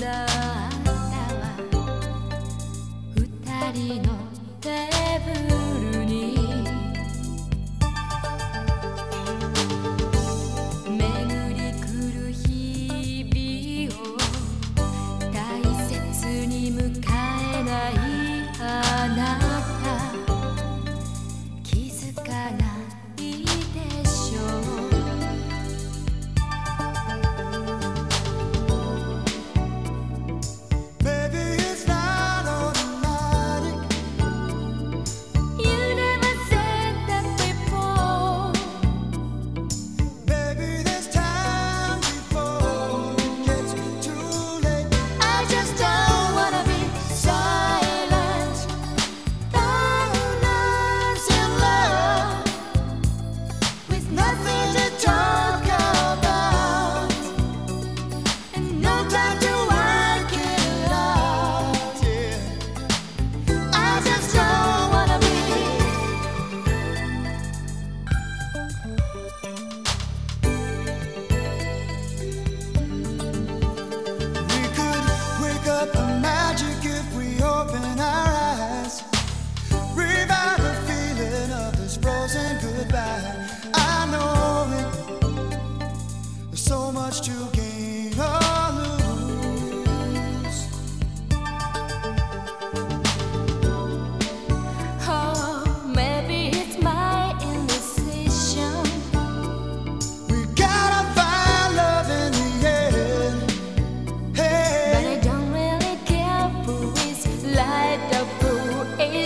now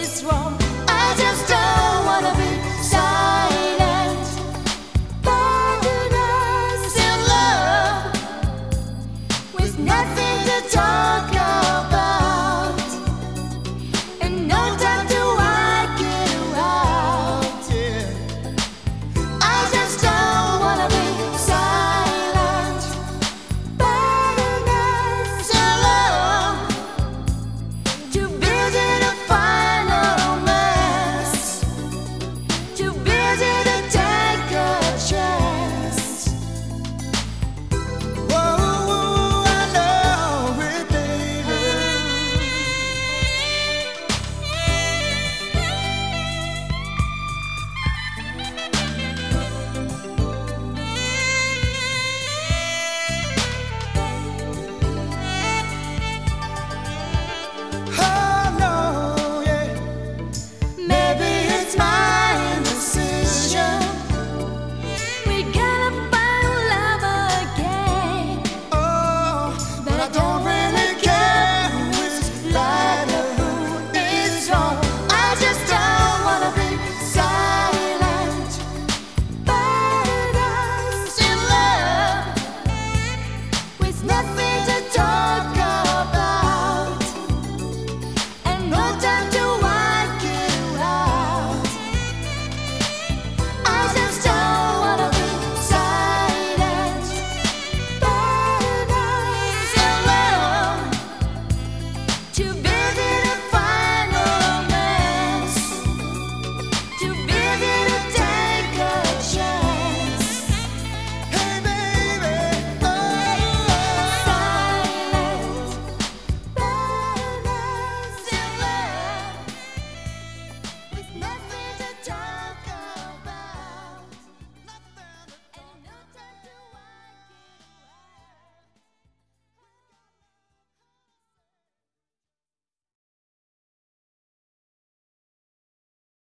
is wrong. I just don't.